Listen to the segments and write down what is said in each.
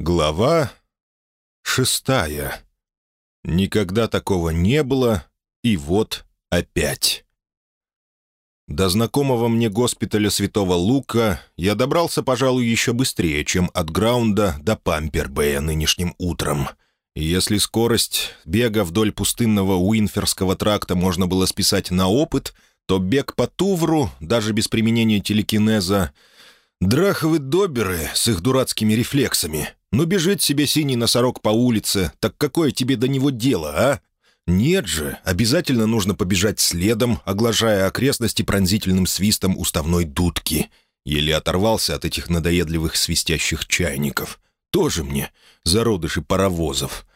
Глава шестая. Никогда такого не было, и вот опять. До знакомого мне госпиталя Святого Лука я добрался, пожалуй, еще быстрее, чем от Граунда до Пампербэя нынешним утром. И если скорость бега вдоль пустынного Уинферского тракта можно было списать на опыт, то бег по Тувру, даже без применения телекинеза, драховы доберы с их дурацкими рефлексами — ну, бежит себе синий носорог по улице, так какое тебе до него дело, а? Нет же, обязательно нужно побежать следом, оглажая окрестности пронзительным свистом уставной дудки. Еле оторвался от этих надоедливых свистящих чайников. Тоже мне, зародыши паровозов.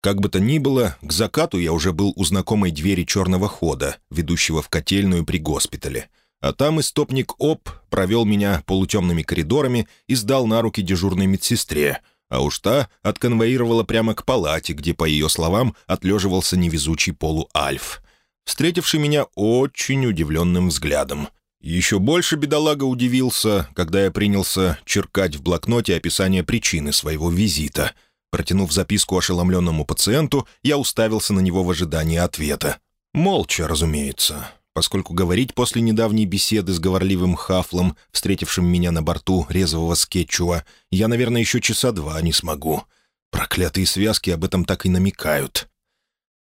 Как бы то ни было, к закату я уже был у знакомой двери черного хода, ведущего в котельную при госпитале. А там истопник ОП провел меня полутемными коридорами и сдал на руки дежурной медсестре — а уж та отконвоировала прямо к палате, где, по ее словам, отлеживался невезучий полуальф, встретивший меня очень удивленным взглядом. Еще больше бедолага удивился, когда я принялся черкать в блокноте описание причины своего визита. Протянув записку ошеломленному пациенту, я уставился на него в ожидании ответа. Молча, разумеется поскольку говорить после недавней беседы с говорливым хафлом, встретившим меня на борту резвого скетчуа, я, наверное, еще часа два не смогу. Проклятые связки об этом так и намекают.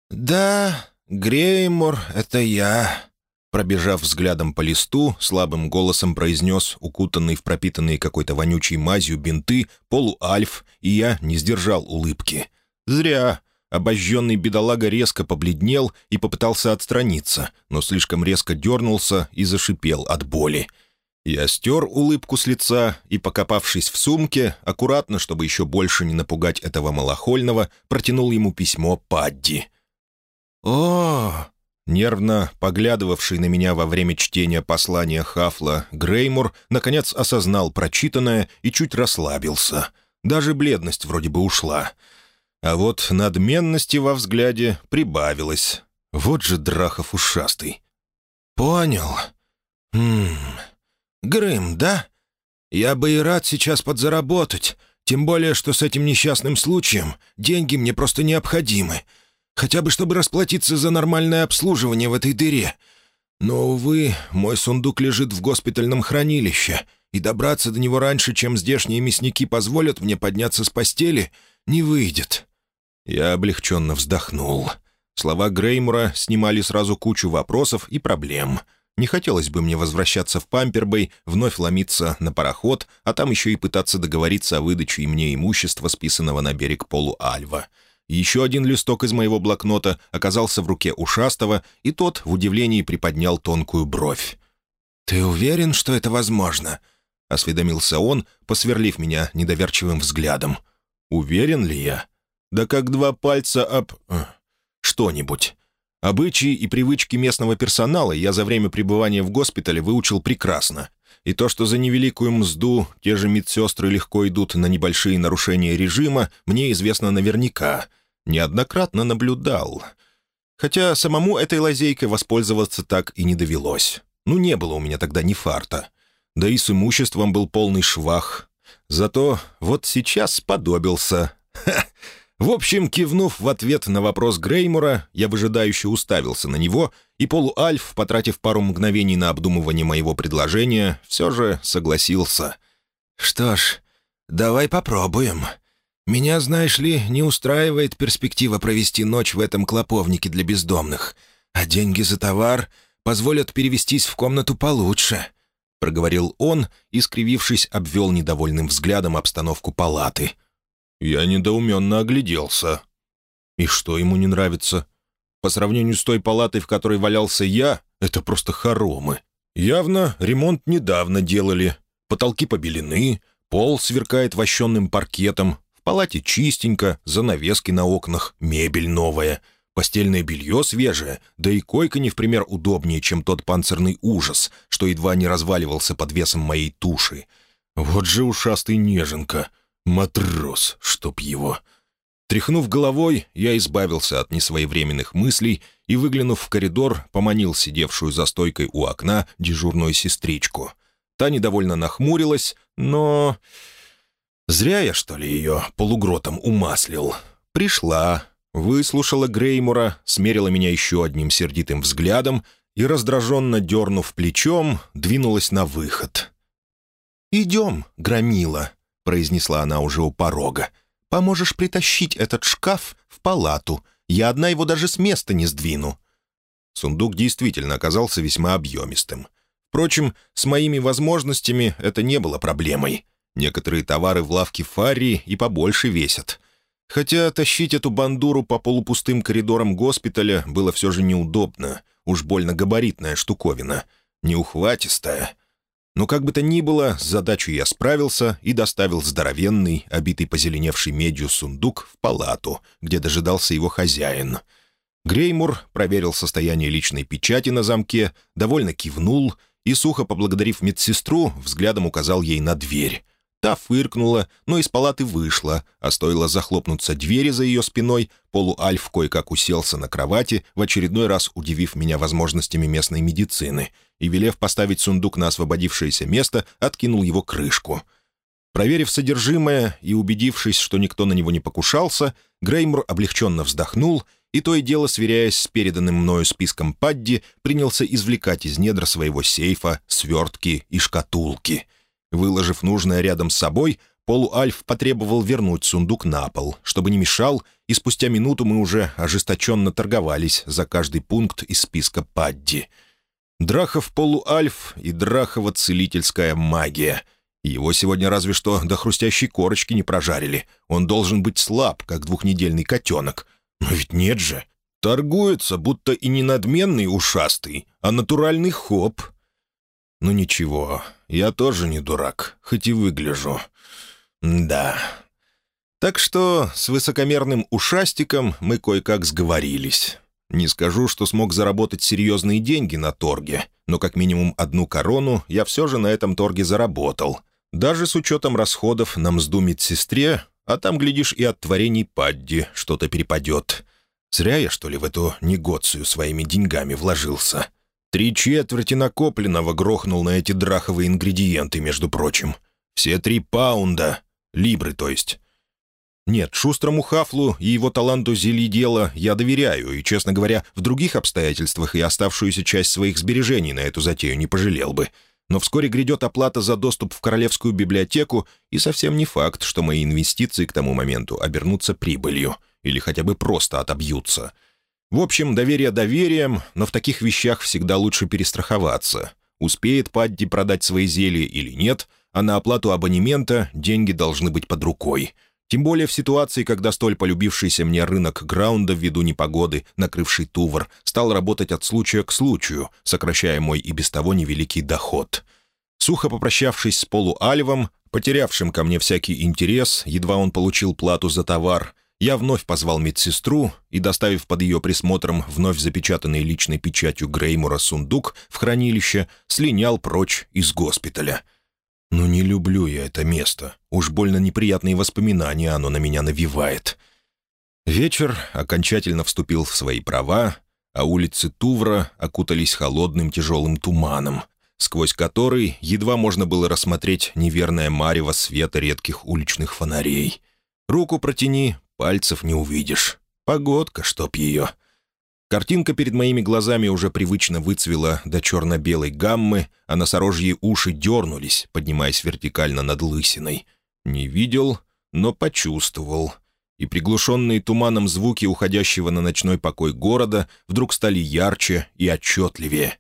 «Да, Греймор, это я», Пробежав взглядом по листу, слабым голосом произнес укутанный в пропитанные какой-то вонючей мазью бинты полуальф, и я не сдержал улыбки. «Зря. Обожженный бедолага резко побледнел и попытался отстраниться, но слишком резко дернулся и зашипел от боли. Я стер улыбку с лица и, покопавшись в сумке, аккуратно, чтобы еще больше не напугать этого малохольного, протянул ему письмо Падди. «О!» Нервно поглядывавший на меня во время чтения послания Хафла, Греймур, наконец осознал прочитанное и чуть расслабился. Даже бледность вроде бы ушла — а вот надменности во взгляде прибавилось. Вот же Драхов ушастый. «Понял. Хм. Грым, да? Я бы и рад сейчас подзаработать, тем более, что с этим несчастным случаем деньги мне просто необходимы. Хотя бы, чтобы расплатиться за нормальное обслуживание в этой дыре. Но, увы, мой сундук лежит в госпитальном хранилище, и добраться до него раньше, чем здешние мясники позволят мне подняться с постели, не выйдет. Я облегченно вздохнул. Слова Греймура снимали сразу кучу вопросов и проблем. Не хотелось бы мне возвращаться в Пампербэй, вновь ломиться на пароход, а там еще и пытаться договориться о выдаче мне имущества, списанного на берег полуальва. Еще один листок из моего блокнота оказался в руке ушастого, и тот в удивлении приподнял тонкую бровь. «Ты уверен, что это возможно?» — осведомился он, посверлив меня недоверчивым взглядом. «Уверен ли я?» Да как два пальца об... Э, что-нибудь. Обычаи и привычки местного персонала я за время пребывания в госпитале выучил прекрасно. И то, что за невеликую мзду те же медсестры легко идут на небольшие нарушения режима, мне известно наверняка. Неоднократно наблюдал. Хотя самому этой лазейкой воспользоваться так и не довелось. Ну, не было у меня тогда ни фарта. Да и с имуществом был полный швах. Зато вот сейчас сподобился. Ха! В общем, кивнув в ответ на вопрос Греймура, я выжидающе уставился на него, и полуальф, потратив пару мгновений на обдумывание моего предложения, все же согласился. «Что ж, давай попробуем. Меня, знаешь ли, не устраивает перспектива провести ночь в этом клоповнике для бездомных, а деньги за товар позволят перевестись в комнату получше», — проговорил он и, скривившись, обвел недовольным взглядом обстановку палаты — я недоуменно огляделся. И что ему не нравится? По сравнению с той палатой, в которой валялся я, это просто хоромы. Явно ремонт недавно делали. Потолки побелены, пол сверкает вощенным паркетом, в палате чистенько, занавески на окнах, мебель новая, постельное белье свежее, да и койка не в пример удобнее, чем тот панцирный ужас, что едва не разваливался под весом моей туши. Вот же ушастый неженка — Матрос, чтоб его. Тряхнув головой, я избавился от несвоевременных мыслей и, выглянув в коридор, поманил сидевшую за стойкой у окна дежурную сестричку. Та недовольно нахмурилась, но... Зря я, что ли, ее полугротом умаслил. Пришла, выслушала Греймура, смерила меня еще одним сердитым взглядом и, раздраженно дернув плечом, двинулась на выход. «Идем, громила», — произнесла она уже у порога. «Поможешь притащить этот шкаф в палату. Я одна его даже с места не сдвину». Сундук действительно оказался весьма объемистым. Впрочем, с моими возможностями это не было проблемой. Некоторые товары в лавке Фарри и побольше весят. Хотя тащить эту бандуру по полупустым коридорам госпиталя было все же неудобно. Уж больно габаритная штуковина. Неухватистая. Но как бы то ни было, с задачей я справился и доставил здоровенный, обитый позеленевшей медью сундук в палату, где дожидался его хозяин. Греймур проверил состояние личной печати на замке, довольно кивнул и, сухо поблагодарив медсестру, взглядом указал ей на дверь. Та фыркнула, но из палаты вышла, а стоило захлопнуться двери за ее спиной, полуальф кое-как уселся на кровати, в очередной раз удивив меня возможностями местной медицины, и, велев поставить сундук на освободившееся место, откинул его крышку. Проверив содержимое и убедившись, что никто на него не покушался, Греймор облегченно вздохнул и, то и дело сверяясь с переданным мною списком Падди, принялся извлекать из недр своего сейфа свертки и шкатулки — Выложив нужное рядом с собой, полуальф потребовал вернуть сундук на пол, чтобы не мешал, и спустя минуту мы уже ожесточенно торговались за каждый пункт из списка Падди. Драхов полуальф и Драхова целительская магия. Его сегодня разве что до хрустящей корочки не прожарили. Он должен быть слаб, как двухнедельный котенок. Но ведь нет же. Торгуется, будто и не надменный ушастый, а натуральный хоп. Ну ничего, я тоже не дурак, хоть и выгляжу. Да. Так что с высокомерным ушастиком мы кое-как сговорились. Не скажу, что смог заработать серьезные деньги на торге, но как минимум одну корону я все же на этом торге заработал. Даже с учетом расходов на мзду медсестре, а там, глядишь, и от творений Падди что-то перепадет. Зря я, что ли, в эту негоцию своими деньгами вложился. Три четверти накопленного грохнул на эти драховые ингредиенты, между прочим. Все три паунда. Либры, то есть. Нет, шустрому Хафлу и его таланту дела я доверяю, и, честно говоря, в других обстоятельствах и оставшуюся часть своих сбережений на эту затею не пожалел бы. Но вскоре грядет оплата за доступ в Королевскую библиотеку, и совсем не факт, что мои инвестиции к тому моменту обернутся прибылью, или хотя бы просто отобьются. В общем, доверие доверием, но в таких вещах всегда лучше перестраховаться. Успеет Падди продать свои зелья или нет, а на оплату абонемента деньги должны быть под рукой. Тем более в ситуации, когда столь полюбившийся мне рынок граунда ввиду непогоды, накрывший Тувр, стал работать от случая к случаю, сокращая мой и без того невеликий доход. Сухо попрощавшись с полуальвом, потерявшим ко мне всякий интерес, едва он получил плату за товар, я вновь позвал медсестру и, доставив под ее присмотром вновь запечатанный личной печатью Греймура сундук в хранилище, слинял прочь из госпиталя. «Ну не люблю я это место. Уж больно неприятные воспоминания оно на меня навевает». Вечер окончательно вступил в свои права, а улицы Тувра окутались холодным тяжелым туманом, сквозь который едва можно было рассмотреть неверное марево света редких уличных фонарей. Руку протяни, пальцев не увидишь. Погодка, чтоб ее. Картинка перед моими глазами уже привычно выцвела до черно-белой гаммы, а носорожьи уши дернулись, поднимаясь вертикально над лысиной. Не видел, но почувствовал. И приглушенные туманом звуки уходящего на ночной покой города вдруг стали ярче и отчетливее.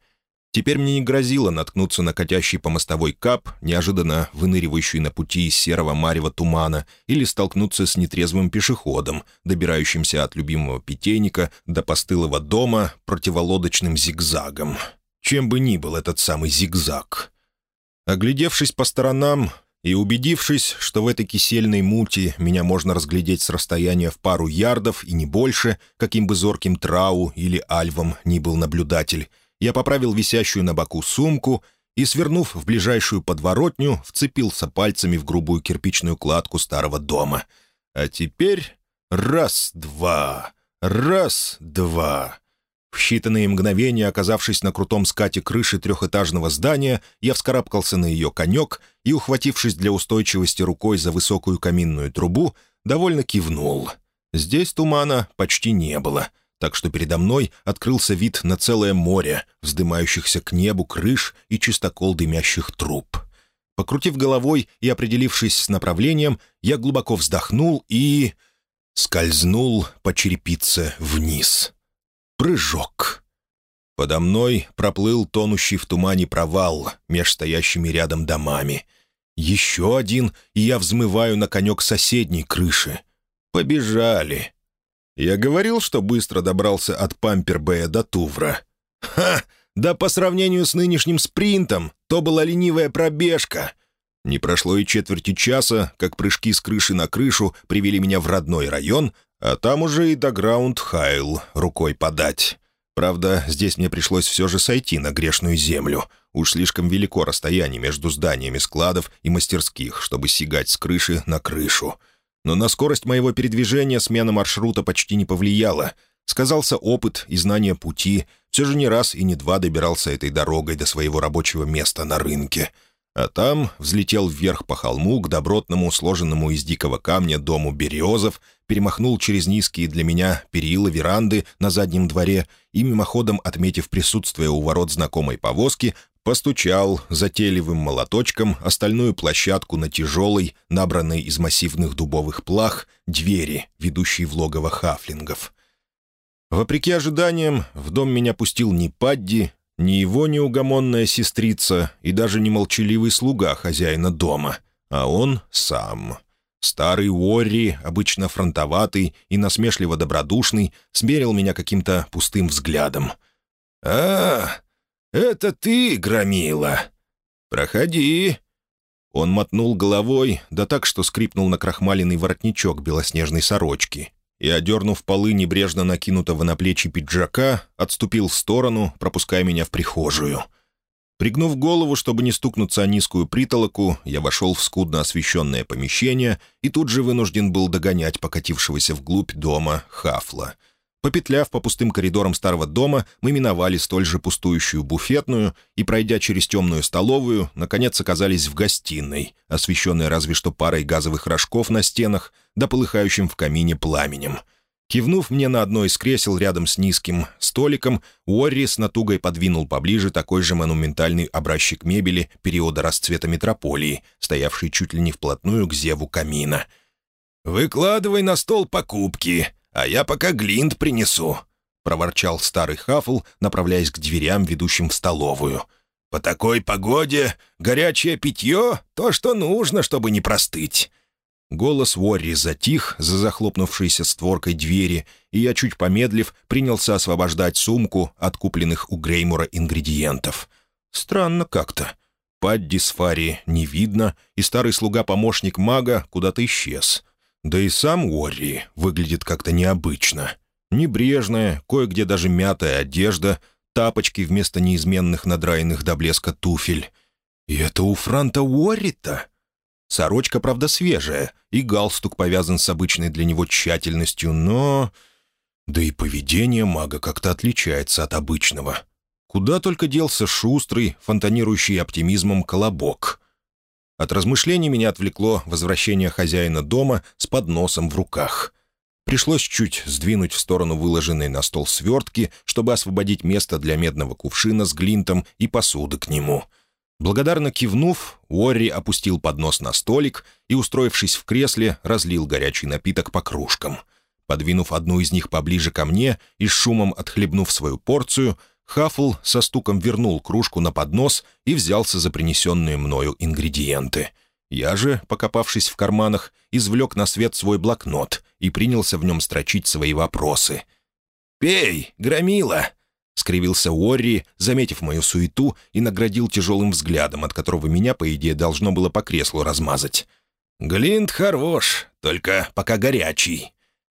Теперь мне не грозило наткнуться на катящий по мостовой кап, неожиданно выныривающий на пути из серого марева тумана, или столкнуться с нетрезвым пешеходом, добирающимся от любимого питейника до постылого дома противолодочным зигзагом. Чем бы ни был этот самый зигзаг. Оглядевшись по сторонам и убедившись, что в этой кисельной мути меня можно разглядеть с расстояния в пару ярдов и не больше, каким бы зорким трау или альвом ни был наблюдатель, я поправил висящую на боку сумку и, свернув в ближайшую подворотню, вцепился пальцами в грубую кирпичную кладку старого дома. А теперь раз-два, раз-два. В считанные мгновения, оказавшись на крутом скате крыши трехэтажного здания, я вскарабкался на ее конек и, ухватившись для устойчивости рукой за высокую каминную трубу, довольно кивнул. Здесь тумана почти не было, так что передо мной открылся вид на целое море, вздымающихся к небу крыш и чистокол дымящих труб. Покрутив головой и определившись с направлением, я глубоко вздохнул и... скользнул по черепице вниз. Прыжок. Подо мной проплыл тонущий в тумане провал меж стоящими рядом домами. Еще один, и я взмываю на конек соседней крыши. Побежали. Я говорил, что быстро добрался от Пампербэя до Тувра. Ха! Да по сравнению с нынешним спринтом, то была ленивая пробежка. Не прошло и четверти часа, как прыжки с крыши на крышу привели меня в родной район, а там уже и до Граунд-Хайл рукой подать. Правда, здесь мне пришлось все же сойти на грешную землю. Уж слишком велико расстояние между зданиями складов и мастерских, чтобы сигать с крыши на крышу. Но на скорость моего передвижения смена маршрута почти не повлияла. Сказался опыт и знание пути. Все же не раз и не два добирался этой дорогой до своего рабочего места на рынке — а там взлетел вверх по холму к добротному, сложенному из дикого камня дому березов, перемахнул через низкие для меня перила веранды на заднем дворе и, мимоходом отметив присутствие у ворот знакомой повозки, постучал затейливым молоточком остальную площадку на тяжелой, набранной из массивных дубовых плах, двери, ведущей в логово хафлингов. Вопреки ожиданиям, в дом меня пустил не Падди, ни его неугомонная сестрица и даже не молчаливый слуга хозяина дома, а он сам. Старый Уорри, обычно фронтоватый и насмешливо добродушный, смерил меня каким-то пустым взглядом. «А, это ты, Громила? Проходи!» Он мотнул головой, да так, что скрипнул на крахмаленный воротничок белоснежной сорочки, и, одернув полы небрежно накинутого на плечи пиджака, отступил в сторону, пропуская меня в прихожую. Пригнув голову, чтобы не стукнуться о низкую притолоку, я вошел в скудно освещенное помещение и тут же вынужден был догонять покатившегося вглубь дома Хафла — Попетляв по пустым коридорам старого дома, мы миновали столь же пустующую буфетную и, пройдя через темную столовую, наконец оказались в гостиной, освещенной разве что парой газовых рожков на стенах да полыхающим в камине пламенем. Кивнув мне на одно из кресел рядом с низким столиком, Уорри с натугой подвинул поближе такой же монументальный образчик мебели периода расцвета метрополии, стоявший чуть ли не вплотную к зеву камина. «Выкладывай на стол покупки», а я пока глинт принесу», — проворчал старый Хафл, направляясь к дверям, ведущим в столовую. «По такой погоде горячее питье — то, что нужно, чтобы не простыть». Голос Уорри затих за захлопнувшейся створкой двери, и я, чуть помедлив, принялся освобождать сумку от купленных у Греймура ингредиентов. Странно как-то. Падди с Фари не видно, и старый слуга-помощник мага куда-то исчез. Да и сам Уорри выглядит как-то необычно. Небрежная, кое-где даже мятая одежда, тапочки вместо неизменных надраенных до блеска туфель. И это у Франта Уорри-то? Сорочка, правда, свежая, и галстук повязан с обычной для него тщательностью, но... Да и поведение мага как-то отличается от обычного. Куда только делся шустрый, фонтанирующий оптимизмом колобок. От размышлений меня отвлекло возвращение хозяина дома с подносом в руках. Пришлось чуть сдвинуть в сторону выложенной на стол свертки, чтобы освободить место для медного кувшина с глинтом и посуды к нему. Благодарно кивнув, Уорри опустил поднос на столик и, устроившись в кресле, разлил горячий напиток по кружкам. Подвинув одну из них поближе ко мне и с шумом отхлебнув свою порцию — Хафл со стуком вернул кружку на поднос и взялся за принесенные мною ингредиенты. Я же, покопавшись в карманах, извлек на свет свой блокнот и принялся в нем строчить свои вопросы. «Пей, громила!» — скривился Уорри, заметив мою суету, и наградил тяжелым взглядом, от которого меня, по идее, должно было по креслу размазать. «Глинт хорош, только пока горячий».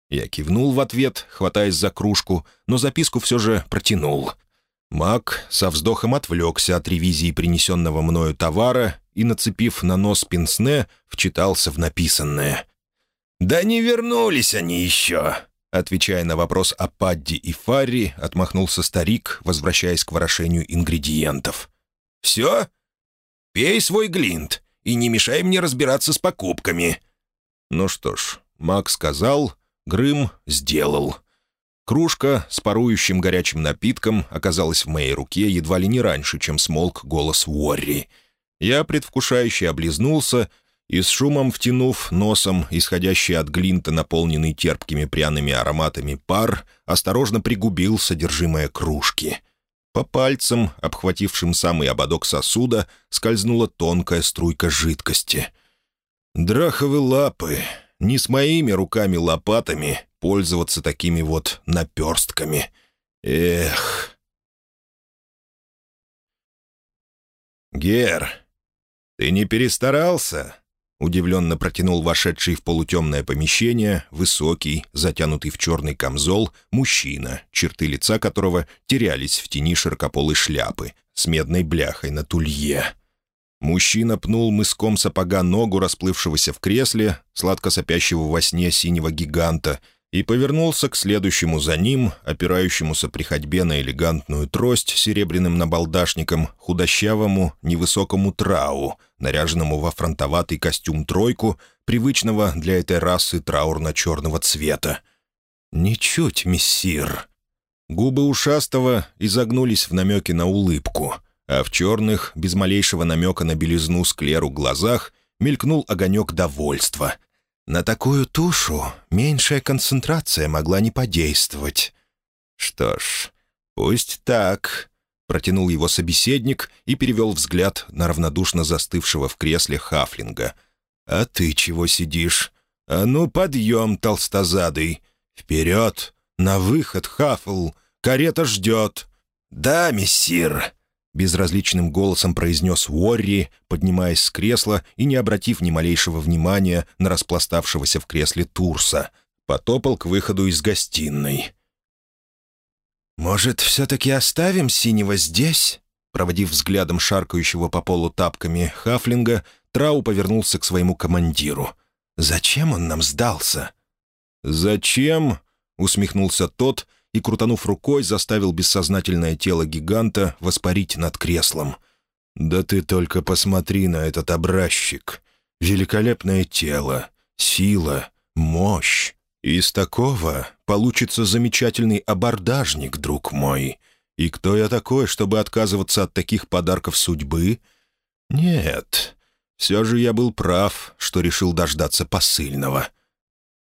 Я кивнул в ответ, хватаясь за кружку, но записку все же протянул — Мак со вздохом отвлекся от ревизии принесенного мною товара и, нацепив на нос пенсне, вчитался в написанное. «Да не вернулись они еще. Отвечая на вопрос о Падди и Фарри, отмахнулся старик, возвращаясь к ворошению ингредиентов. «Все? Пей свой глинт и не мешай мне разбираться с покупками». Ну что ж, Мак сказал, Грым сделал. Кружка с парующим горячим напитком оказалась в моей руке едва ли не раньше, чем смолк голос Уорри. Я предвкушающе облизнулся и с шумом втянув носом исходящий от глинта, наполненный терпкими пряными ароматами пар, осторожно пригубил содержимое кружки. По пальцам, обхватившим самый ободок сосуда, скользнула тонкая струйка жидкости. «Драховы лапы! Не с моими руками-лопатами пользоваться такими вот наперстками! Эх!» «Гер, ты не перестарался?» Удивленно протянул вошедший в полутемное помещение высокий, затянутый в черный камзол, мужчина, черты лица которого терялись в тени широкополой шляпы с медной бляхой на тулье. Мужчина пнул мыском сапога ногу расплывшегося в кресле, сладко сопящего во сне синего гиганта, и повернулся к следующему за ним, опирающемуся при ходьбе на элегантную трость серебряным набалдашником, худощавому, невысокому трау, наряженному во фронтоватый костюм-тройку, привычного для этой расы траурно-черного цвета. «Ничуть, мессир!» Губы ушастого изогнулись в намеке на улыбку, а в черных, без малейшего намека на белизну склеру глазах, мелькнул огонек довольства — на такую тушу меньшая концентрация могла не подействовать. «Что ж, пусть так», — протянул его собеседник и перевел взгляд на равнодушно застывшего в кресле Хафлинга. «А ты чего сидишь? А ну, подъем, толстозадый! Вперед! На выход, Хафл! Карета ждет!» «Да, мессир!» Безразличным голосом произнес Уорри, поднимаясь с кресла и не обратив ни малейшего внимания на распластавшегося в кресле Турса. Потопал к выходу из гостиной. «Может, все-таки оставим синего здесь?» Проводив взглядом шаркающего по полу тапками Хафлинга, Трау повернулся к своему командиру. «Зачем он нам сдался?» «Зачем?» — усмехнулся тот — и, крутанув рукой, заставил бессознательное тело гиганта воспарить над креслом. «Да ты только посмотри на этот образчик. Великолепное тело, сила, мощь. Из такого получится замечательный абордажник, друг мой. И кто я такой, чтобы отказываться от таких подарков судьбы? Нет, все же я был прав, что решил дождаться посыльного».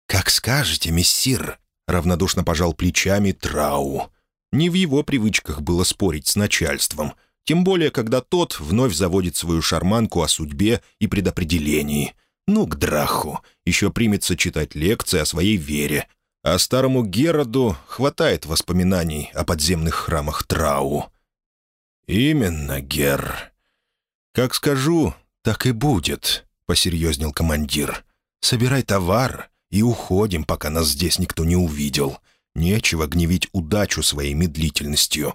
«Как скажете, мессир», Равнодушно пожал плечами Трау. Не в его привычках было спорить с начальством, тем более, когда тот вновь заводит свою шарманку о судьбе и предопределении. Ну, к Драху, еще примется читать лекции о своей вере. А старому Героду хватает воспоминаний о подземных храмах Трау. «Именно, Гер. Как скажу, так и будет», — посерьезнел командир. «Собирай товар и уходим, пока нас здесь никто не увидел. Нечего гневить удачу своей медлительностью».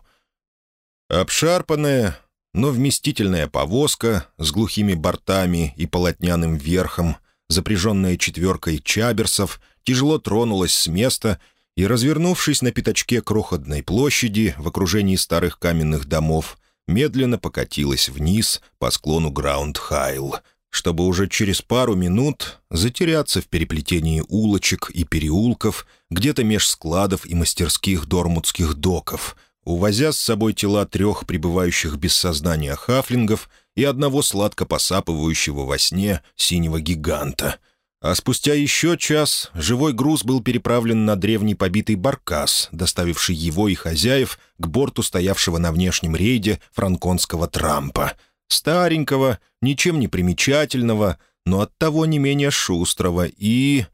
Обшарпанная, но вместительная повозка с глухими бортами и полотняным верхом, запряженная четверкой чаберсов, тяжело тронулась с места и, развернувшись на пятачке крохотной площади в окружении старых каменных домов, медленно покатилась вниз по склону Граунд-Хайл, чтобы уже через пару минут затеряться в переплетении улочек и переулков, где-то меж складов и мастерских дормутских доков, увозя с собой тела трех пребывающих без сознания хафлингов и одного сладко посапывающего во сне синего гиганта. А спустя еще час живой груз был переправлен на древний побитый баркас, доставивший его и хозяев к борту стоявшего на внешнем рейде франконского трампа — старенького, ничем не примечательного, но оттого не менее шустрого и...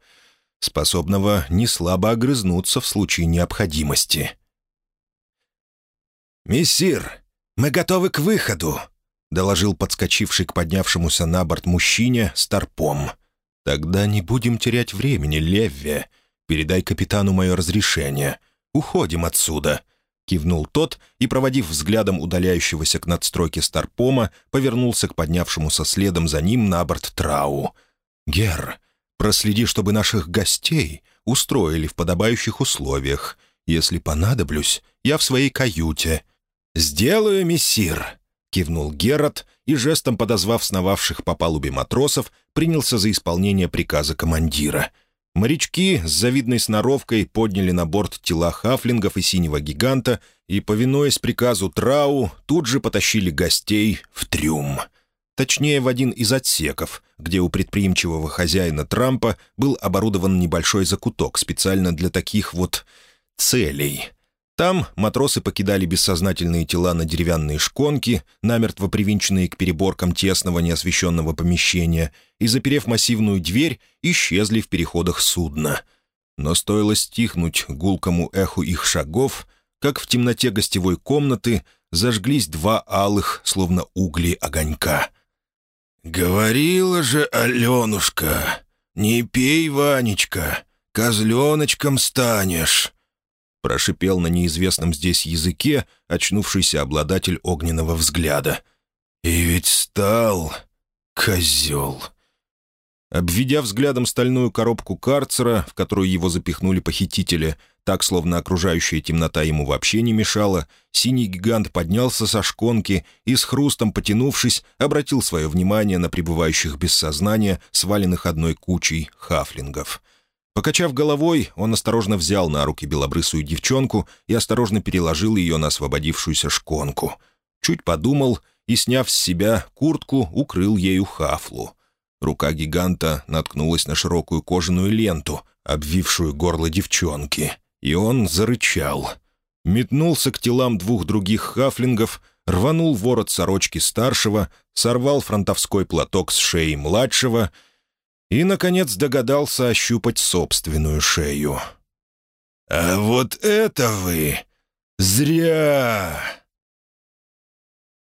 способного не слабо огрызнуться в случае необходимости. «Мессир, мы готовы к выходу», — доложил подскочивший к поднявшемуся на борт мужчине старпом. «Тогда не будем терять времени, Левве. Передай капитану мое разрешение. Уходим отсюда кивнул тот и, проводив взглядом удаляющегося к надстройке Старпома, повернулся к поднявшемуся следом за ним на борт Трау. «Гер, Проследи, чтобы наших гостей устроили в подобающих условиях. Если понадоблюсь, я в своей каюте». «Сделаю, мессир», — кивнул Герат и, жестом подозвав сновавших по палубе матросов, принялся за исполнение приказа командира. Морячки с завидной сноровкой подняли на борт тела хафлингов и синего гиганта и, повинуясь приказу Трау, тут же потащили гостей в трюм. Точнее, в один из отсеков, где у предприимчивого хозяина Трампа был оборудован небольшой закуток специально для таких вот целей. Там матросы покидали бессознательные тела на деревянные шконки, намертво привинченные к переборкам тесного неосвещенного помещения, и, заперев массивную дверь, исчезли в переходах судна. Но стоило стихнуть гулкому эху их шагов, как в темноте гостевой комнаты зажглись два алых, словно угли огонька. «Говорила же Аленушка, не пей, Ванечка, козленочком станешь», прошипел на неизвестном здесь языке очнувшийся обладатель огненного взгляда. «И ведь стал, козел!» Обведя взглядом стальную коробку карцера, в которую его запихнули похитители, так, словно окружающая темнота ему вообще не мешала, синий гигант поднялся со шконки и, с хрустом потянувшись, обратил свое внимание на пребывающих без сознания, сваленных одной кучей хафлингов. Покачав головой, он осторожно взял на руки белобрысую девчонку и осторожно переложил ее на освободившуюся шконку. Чуть подумал и, сняв с себя куртку, укрыл ею хафлу. Рука гиганта наткнулась на широкую кожаную ленту, обвившую горло девчонки, и он зарычал. Метнулся к телам двух других хафлингов, рванул ворот сорочки старшего, сорвал фронтовской платок с шеи младшего и, наконец, догадался ощупать собственную шею. «А вот это вы! Зря!»